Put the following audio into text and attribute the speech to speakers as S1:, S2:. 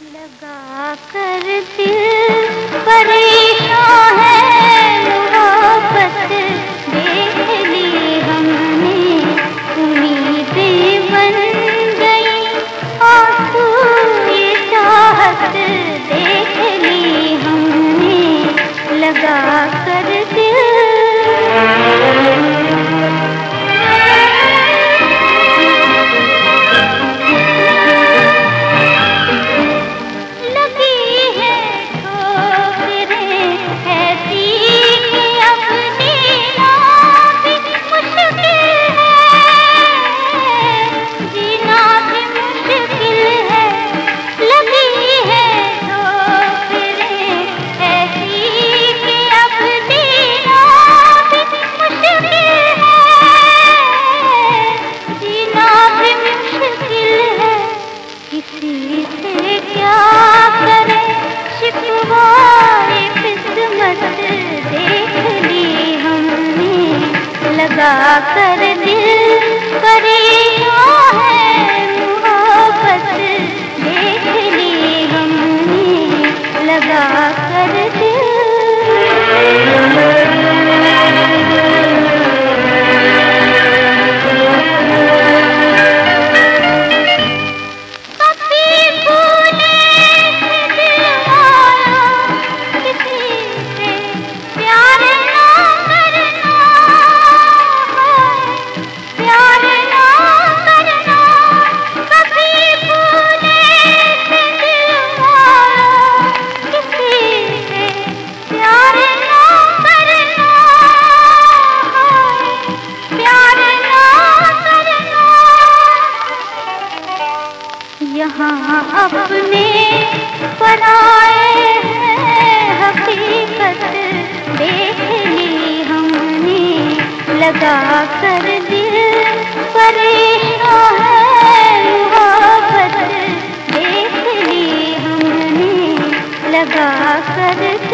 S1: लगा कर दिल लगा कर दिल करे। यहाँ अपने बनाए हकीकत देख ली हमने, लगा कर दिल परेशान है। देख ली हमने, लगा कर और